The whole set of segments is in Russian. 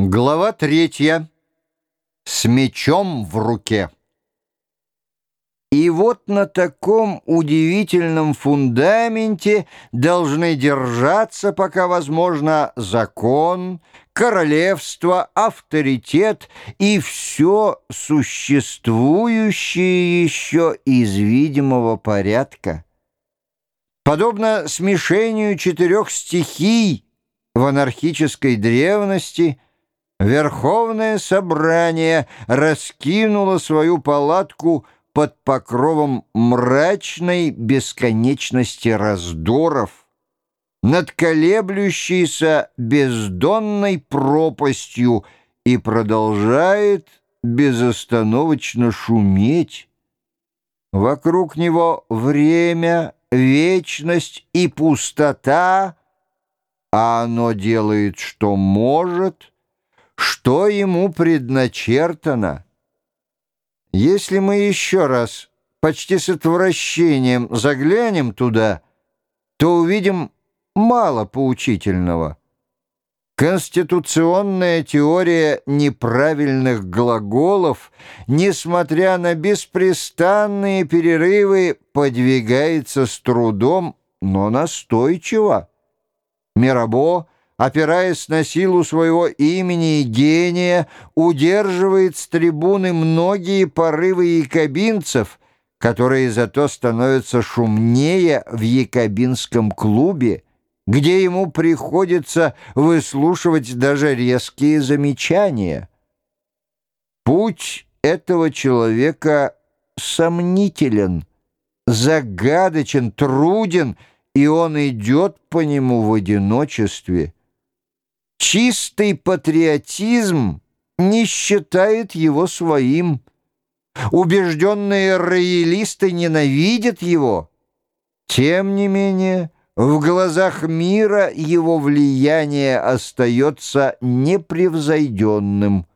Глава третья. С мечом в руке. И вот на таком удивительном фундаменте должны держаться, пока возможно, закон, королевство, авторитет и все существующее еще из видимого порядка. Подобно смешению четырех стихий в анархической древности – Верховное собрание раскинуло свою палатку под покровом мрачной бесконечности раздоров, над колеблющейся бездонной пропастью и продолжает безостановочно шуметь. Вокруг него время, вечность и пустота, а оно делает, что может — что ему предначертано. Если мы еще раз почти с отвращением заглянем туда, то увидим мало поучительного. Конституционная теория неправильных глаголов, несмотря на беспрестанные перерывы, подвигается с трудом, но настойчиво. Мирабо — опираясь на силу своего имени и гения, удерживает с трибуны многие порывы якобинцев, которые зато становятся шумнее в якобинском клубе, где ему приходится выслушивать даже резкие замечания. Путь этого человека сомнителен, загадочен, труден, и он идет по нему в одиночестве – Чистый патриотизм не считает его своим. Убежденные роялисты ненавидят его. Тем не менее, в глазах мира его влияние остается непревзойденным.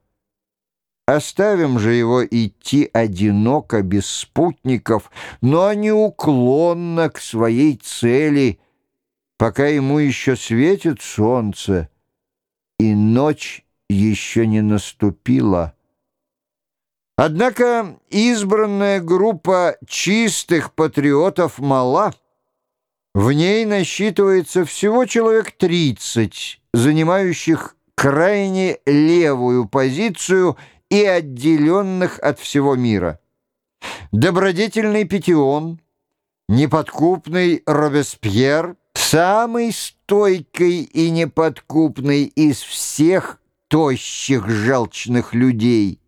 Оставим же его идти одиноко, без спутников, но неуклонно к своей цели, пока ему еще светит солнце и ночь еще не наступила. Однако избранная группа чистых патриотов мала. В ней насчитывается всего человек 30, занимающих крайне левую позицию и отделенных от всего мира. Добродетельный Петион, неподкупный Робеспьер, самый стойкий и неподкупный из всех тощих желчных людей.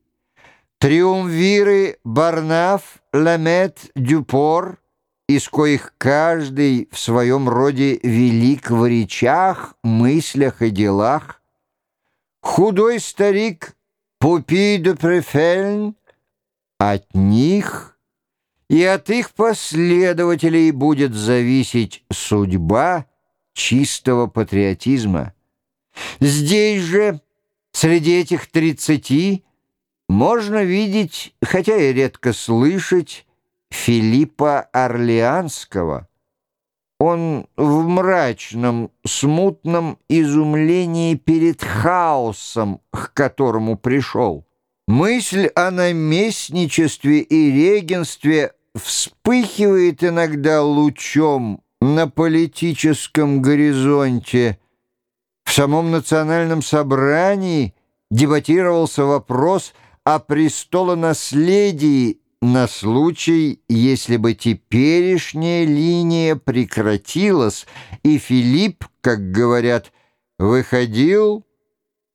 Триумвиры Барнаф, Ламет, Дюпор, из коих каждый в своем роде велик в речах, мыслях и делах. Худой старик Пупи де Префельн, от них – и от их последователей будет зависеть судьба чистого патриотизма. Здесь же, среди этих тридцати, можно видеть, хотя и редко слышать, Филиппа Орлеанского. Он в мрачном, смутном изумлении перед хаосом, к которому пришел. Мысль о наместничестве и регенстве вспыхивает иногда лучом на политическом горизонте. В самом национальном собрании дебатировался вопрос о престолонаследии на случай, если бы теперешняя линия прекратилась, и Филипп, как говорят, выходил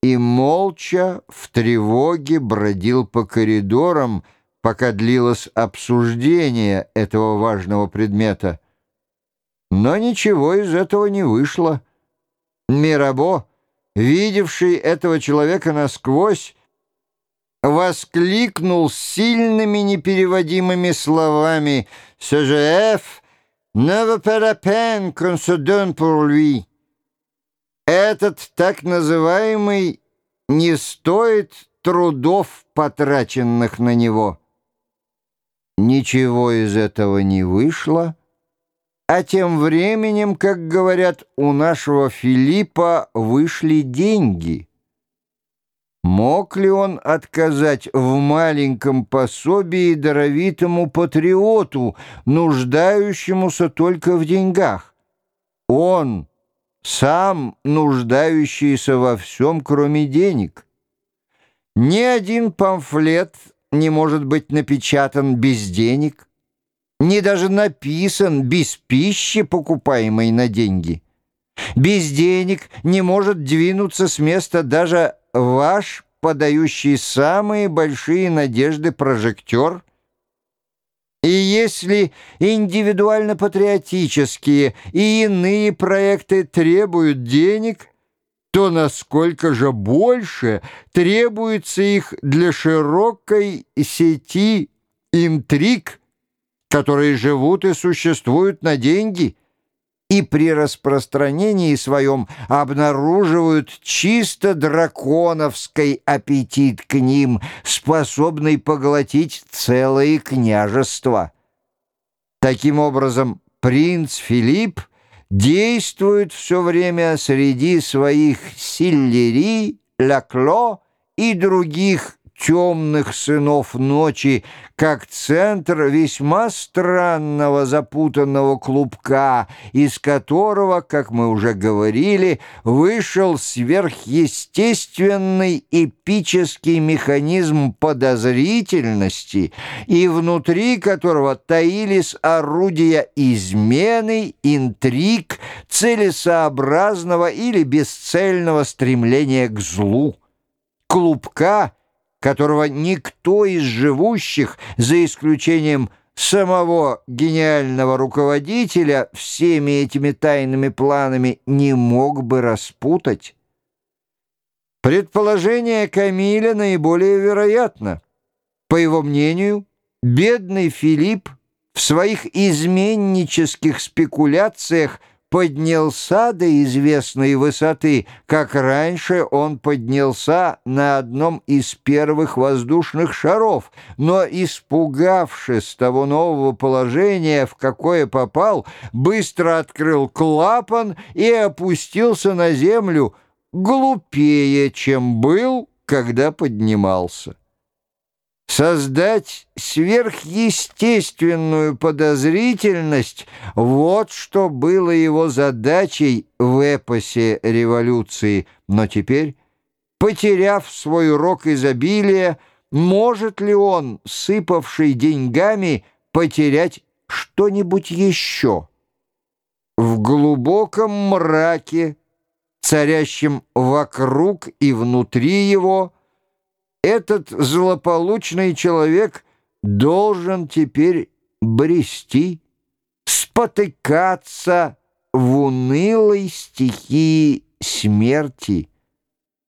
и молча в тревоге бродил по коридорам, пока длилось обсуждение этого важного предмета. Но ничего из этого не вышло. Мирабо, видевший этого человека насквозь, воскликнул сильными непереводимыми словами «Сежеф, ne veut pas la peine qu'on se pour lui». Этот так называемый не стоит трудов, потраченных на него. Ничего из этого не вышло, а тем временем, как говорят, у нашего Филиппа вышли деньги — Мог ли он отказать в маленьком пособии даровитому патриоту, нуждающемуся только в деньгах? Он, сам нуждающийся во всем, кроме денег. Ни один памфлет не может быть напечатан без денег, ни даже написан без пищи, покупаемой на деньги. Без денег не может двинуться с места даже ваш, подающий самые большие надежды прожектор? И если индивидуально-патриотические и иные проекты требуют денег, то насколько же больше требуется их для широкой сети интриг, которые живут и существуют на деньги – и при распространении своем обнаруживают чисто драконовский аппетит к ним, способный поглотить целые княжества. Таким образом, принц Филипп действует все время среди своих Силлери, Лякло и других темных сынов ночи, как центр весьма странного запутанного клубка, из которого, как мы уже говорили, вышел сверхъестественный эпический механизм подозрительности, и внутри которого таились орудия измены, интриг, целесообразного или бесцельного стремления к злу. Клубка — которого никто из живущих, за исключением самого гениального руководителя, всеми этими тайными планами не мог бы распутать. Предположение Камиля наиболее вероятно. По его мнению, бедный Филипп в своих изменнических спекуляциях поднялся до известной высоты, как раньше он поднялся на одном из первых воздушных шаров, но, испугавшись того нового положения, в какое попал, быстро открыл клапан и опустился на землю, глупее, чем был, когда поднимался. Создать сверхъестественную подозрительность — вот что было его задачей в эпосе революции. Но теперь, потеряв свой урок изобилия, может ли он, сыпавший деньгами, потерять что-нибудь еще? В глубоком мраке, царящем вокруг и внутри его — этот злополучный человек должен теперь брести, спотыкаться в унылой стихии смерти,